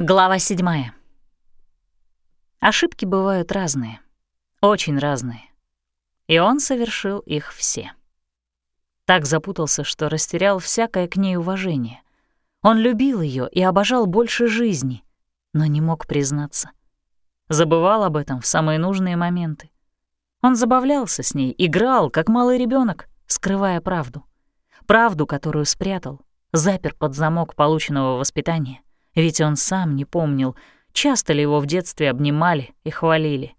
Глава седьмая. Ошибки бывают разные, очень разные. И он совершил их все. Так запутался, что растерял всякое к ней уважение. Он любил ее и обожал больше жизни, но не мог признаться. Забывал об этом в самые нужные моменты. Он забавлялся с ней, играл, как малый ребенок, скрывая правду. Правду, которую спрятал, запер под замок полученного воспитания ведь он сам не помнил, часто ли его в детстве обнимали и хвалили.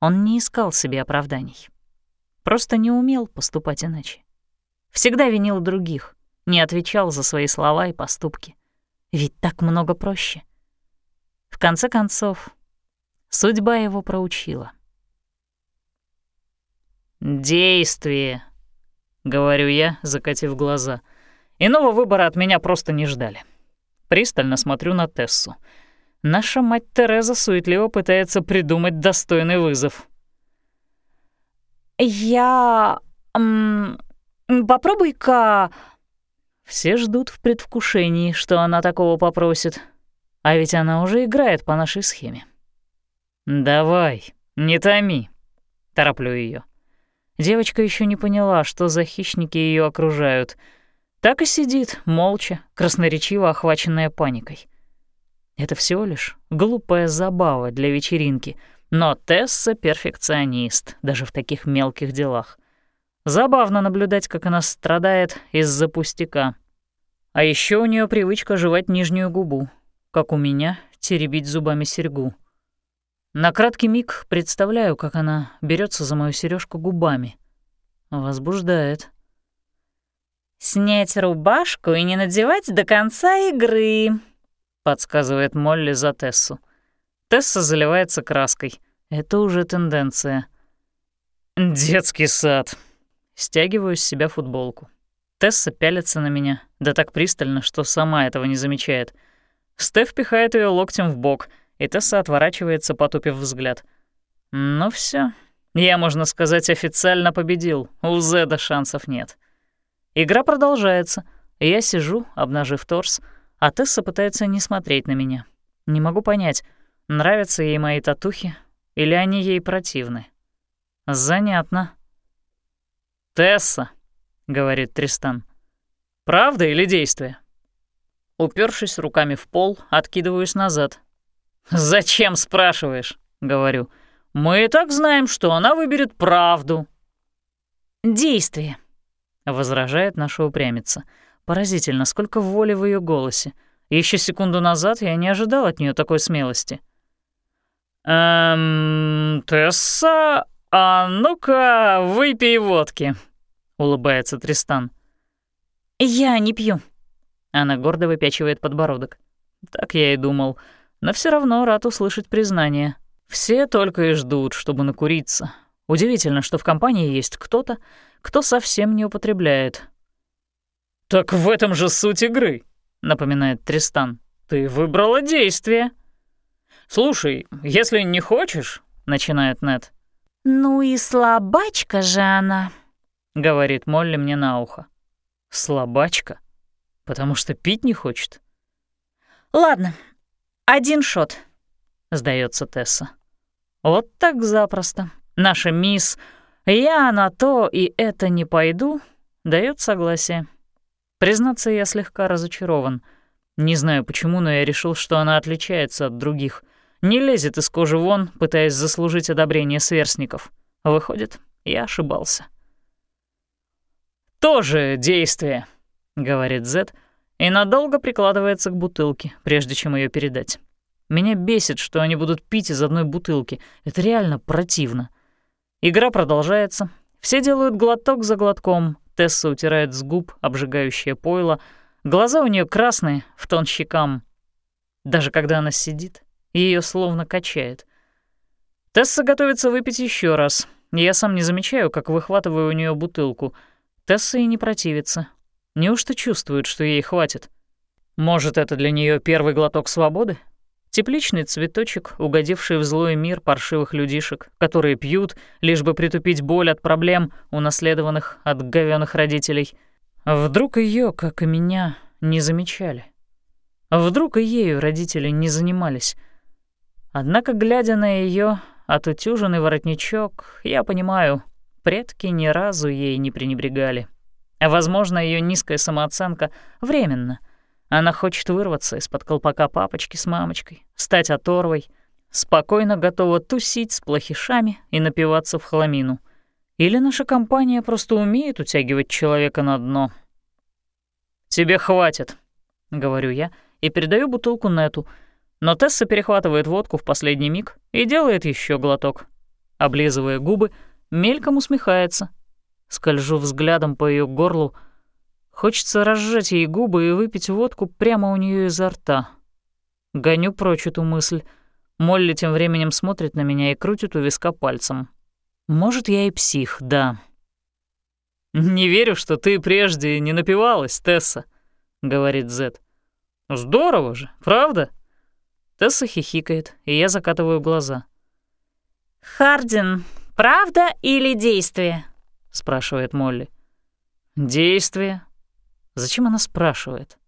Он не искал себе оправданий. Просто не умел поступать иначе. Всегда винил других, не отвечал за свои слова и поступки. Ведь так много проще. В конце концов, судьба его проучила. «Действие», — говорю я, закатив глаза. «Иного выбора от меня просто не ждали». Пристально смотрю на Тессу. Наша мать Тереза суетливо пытается придумать достойный вызов. «Я... попробуй-ка...» Все ждут в предвкушении, что она такого попросит. А ведь она уже играет по нашей схеме. «Давай, не томи», — тороплю ее. Девочка еще не поняла, что за хищники ее окружают — так и сидит, молча, красноречиво охваченная паникой. Это всего лишь глупая забава для вечеринки, но Тесса — перфекционист, даже в таких мелких делах. Забавно наблюдать, как она страдает из-за пустяка. А еще у нее привычка жевать нижнюю губу, как у меня теребить зубами серьгу. На краткий миг представляю, как она берется за мою сережку губами. Возбуждает. «Снять рубашку и не надевать до конца игры», — подсказывает Молли за Тессу. Тесса заливается краской. Это уже тенденция. «Детский сад». Стягиваю с себя футболку. Тесса пялится на меня, да так пристально, что сама этого не замечает. Стеф пихает ее локтем в бок, и Тесса отворачивается, потупив взгляд. Ну все, я, можно сказать, официально победил. У Зеда шансов нет. Игра продолжается. Я сижу, обнажив торс, а Тесса пытается не смотреть на меня. Не могу понять, нравятся ей мои татухи или они ей противны. Занятно. «Тесса», — говорит Тристан, — «правда или действие?» Упершись руками в пол, откидываюсь назад. «Зачем спрашиваешь?» — говорю. «Мы и так знаем, что она выберет правду». «Действие», возражает наша упрямица. Поразительно, сколько воли в ее голосе. Еще секунду назад я не ожидал от нее такой смелости. «Эм, Тесса, а ну-ка, выпей водки», — улыбается Тристан. «Я не пью». Она гордо выпячивает подбородок. Так я и думал, но все равно рад услышать признание. Все только и ждут, чтобы накуриться. Удивительно, что в компании есть кто-то, кто совсем не употребляет. «Так в этом же суть игры», — напоминает Тристан. «Ты выбрала действие». «Слушай, если не хочешь», — начинает Нед. «Ну и слабачка же она», — говорит Молли мне на ухо. «Слабачка? Потому что пить не хочет?» «Ладно, один шот», — сдается Тесса. «Вот так запросто. Наша мисс «Я на то и это не пойду» дает согласие. Признаться, я слегка разочарован. Не знаю почему, но я решил, что она отличается от других. Не лезет из кожи вон, пытаясь заслужить одобрение сверстников. Выходит, я ошибался. «Тоже действие», — говорит Зет, и надолго прикладывается к бутылке, прежде чем ее передать. Меня бесит, что они будут пить из одной бутылки. Это реально противно. Игра продолжается. Все делают глоток за глотком. Тесса утирает с губ обжигающее пойло. Глаза у нее красные, в тон щекам. Даже когда она сидит, ее словно качает. Тесса готовится выпить еще раз. Я сам не замечаю, как выхватываю у нее бутылку. Тесса и не противится. Неужто чувствует, что ей хватит? Может, это для нее первый глоток свободы? Тепличный цветочек, угодивший в злой мир паршивых людишек, которые пьют, лишь бы притупить боль от проблем, унаследованных от говёных родителей. Вдруг ее, как и меня, не замечали. Вдруг и ею родители не занимались. Однако, глядя на ее отутюженный воротничок, я понимаю, предки ни разу ей не пренебрегали. Возможно, ее низкая самооценка временно. Она хочет вырваться из-под колпака папочки с мамочкой, стать оторвой, спокойно готова тусить с плохишами и напиваться в хламину. Или наша компания просто умеет утягивать человека на дно. «Тебе хватит», — говорю я, и передаю бутылку Нету, но Тесса перехватывает водку в последний миг и делает еще глоток. Облизывая губы, мельком усмехается. Скольжу взглядом по ее горлу. Хочется разжать ей губы и выпить водку прямо у нее изо рта. Гоню прочь эту мысль. Молли тем временем смотрит на меня и крутит у виска пальцем. Может, я и псих, да. «Не верю, что ты прежде не напивалась, Тесса», — говорит Зет. «Здорово же, правда?» Тесса хихикает, и я закатываю глаза. «Хардин, правда или действие?» — спрашивает Молли. «Действие? Зачем она спрашивает?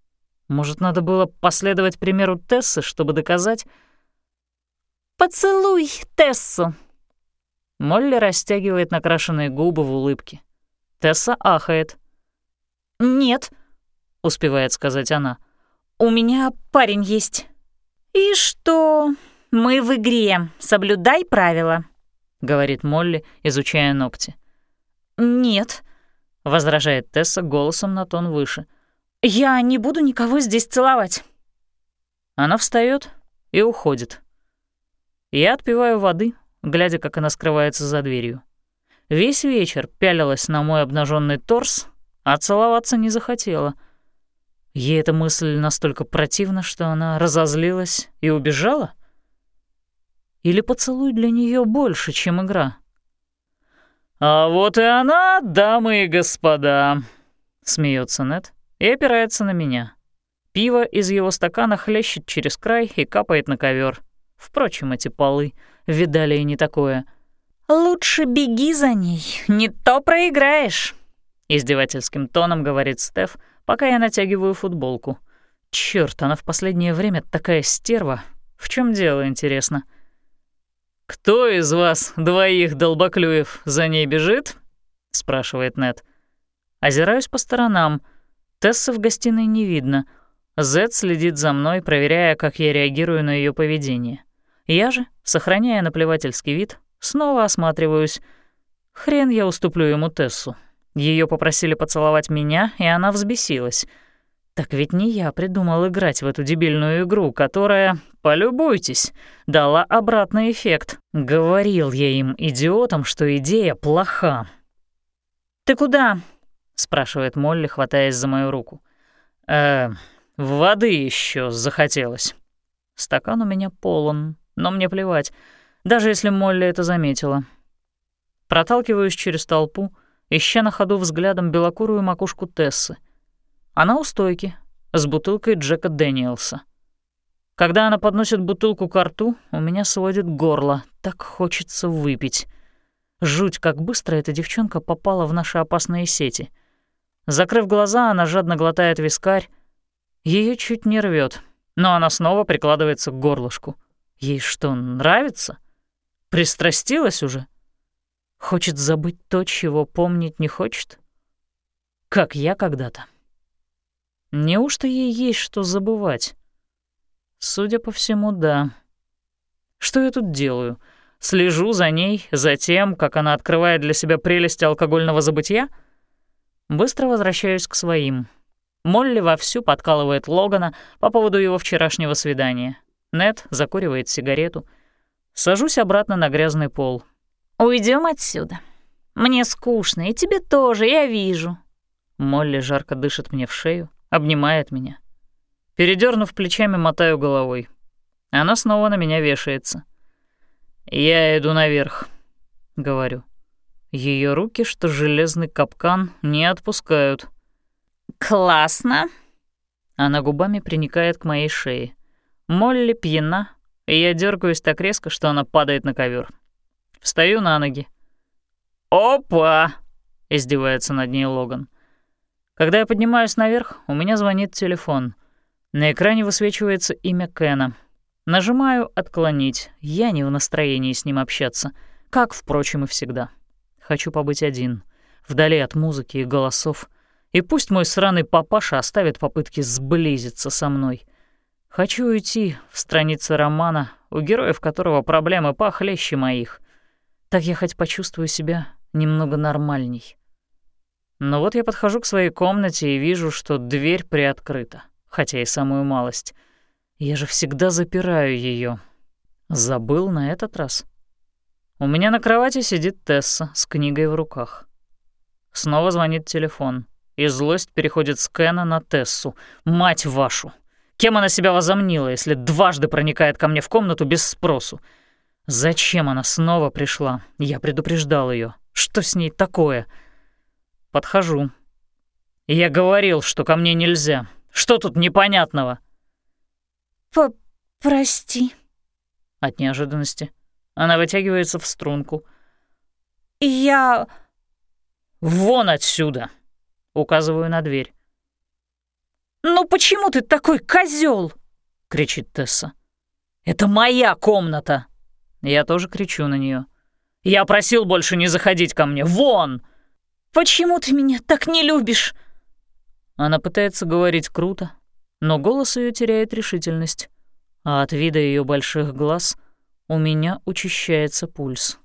Может, надо было последовать примеру Тессы, чтобы доказать...» «Поцелуй Тессу!» Молли растягивает накрашенные губы в улыбке. Тесса ахает. «Нет», — успевает сказать она. «У меня парень есть». «И что? Мы в игре. Соблюдай правила», — говорит Молли, изучая ногти. «Нет», — возражает Тесса голосом на тон выше. «Я не буду никого здесь целовать». Она встает и уходит. Я отпиваю воды, глядя, как она скрывается за дверью. Весь вечер пялилась на мой обнаженный торс, а целоваться не захотела. Ей эта мысль настолько противна, что она разозлилась и убежала? Или поцелуй для нее больше, чем игра? «А вот и она, дамы и господа!» — смеется Нет и опирается на меня. Пиво из его стакана хлещет через край и капает на ковер. Впрочем, эти полы видали и не такое. «Лучше беги за ней, не то проиграешь», — издевательским тоном говорит Стеф, пока я натягиваю футболку. Чёрт, она в последнее время такая стерва. В чем дело, интересно?» «Кто из вас, двоих долбоклюев, за ней бежит?» — спрашивает Нед. Озираюсь по сторонам. Тессы в гостиной не видно. Зет следит за мной, проверяя, как я реагирую на ее поведение. Я же, сохраняя наплевательский вид, снова осматриваюсь. Хрен я уступлю ему Тессу. Ее попросили поцеловать меня, и она взбесилась — так ведь не я придумал играть в эту дебильную игру, которая, полюбуйтесь, дала обратный эффект. Говорил я им, идиотам, что идея плоха. «Ты куда?» — спрашивает Молли, хватаясь за мою руку. «Э, воды еще захотелось. Стакан у меня полон, но мне плевать, даже если Молли это заметила. Проталкиваюсь через толпу, ища на ходу взглядом белокурую макушку Тессы — она у стойки, с бутылкой Джека Дэниелса. Когда она подносит бутылку к рту, у меня сводит горло, так хочется выпить. Жуть, как быстро эта девчонка попала в наши опасные сети. Закрыв глаза, она жадно глотает вискарь. Ее чуть не рвет, но она снова прикладывается к горлышку. Ей что, нравится? Пристрастилась уже? Хочет забыть то, чего помнить не хочет? Как я когда-то. Неужто ей есть что забывать? Судя по всему, да. Что я тут делаю? Слежу за ней, за тем, как она открывает для себя прелести алкогольного забытия? Быстро возвращаюсь к своим. Молли вовсю подкалывает Логана по поводу его вчерашнего свидания. Нет закуривает сигарету. Сажусь обратно на грязный пол. Уйдем отсюда. Мне скучно, и тебе тоже, я вижу». Молли жарко дышит мне в шею, обнимает меня. Передернув плечами, мотаю головой. Она снова на меня вешается. «Я иду наверх», — говорю. Ее руки, что железный капкан, не отпускают. «Классно!» Она губами приникает к моей шее. Молли пьяна, и я дергаюсь так резко, что она падает на ковер. Встаю на ноги. «Опа!» — издевается над ней Логан. Когда я поднимаюсь наверх, у меня звонит телефон. На экране высвечивается имя Кена. Нажимаю «Отклонить». Я не в настроении с ним общаться, как, впрочем, и всегда. Хочу побыть один, вдали от музыки и голосов. И пусть мой сраный папаша оставит попытки сблизиться со мной. Хочу уйти в страницы романа, у героев которого проблемы похлеще моих. Так я хоть почувствую себя немного нормальней. Но вот я подхожу к своей комнате и вижу, что дверь приоткрыта, хотя и самую малость. Я же всегда запираю ее. Забыл на этот раз. У меня на кровати сидит Тесса с книгой в руках. Снова звонит телефон, и злость переходит с Кена на Тессу. Мать вашу! Кем она себя возомнила, если дважды проникает ко мне в комнату без спросу? Зачем она снова пришла? Я предупреждал ее. Что с ней такое? Подхожу. Я говорил, что ко мне нельзя. Что тут непонятного? «Прости». От неожиданности. Она вытягивается в струнку. «Я...» «Вон отсюда!» Указываю на дверь. «Ну почему ты такой козел? кричит Тесса. «Это моя комната!» Я тоже кричу на нее. «Я просил больше не заходить ко мне! Вон!» «Почему ты меня так не любишь?» Она пытается говорить круто, но голос ее теряет решительность, а от вида ее больших глаз у меня учащается пульс.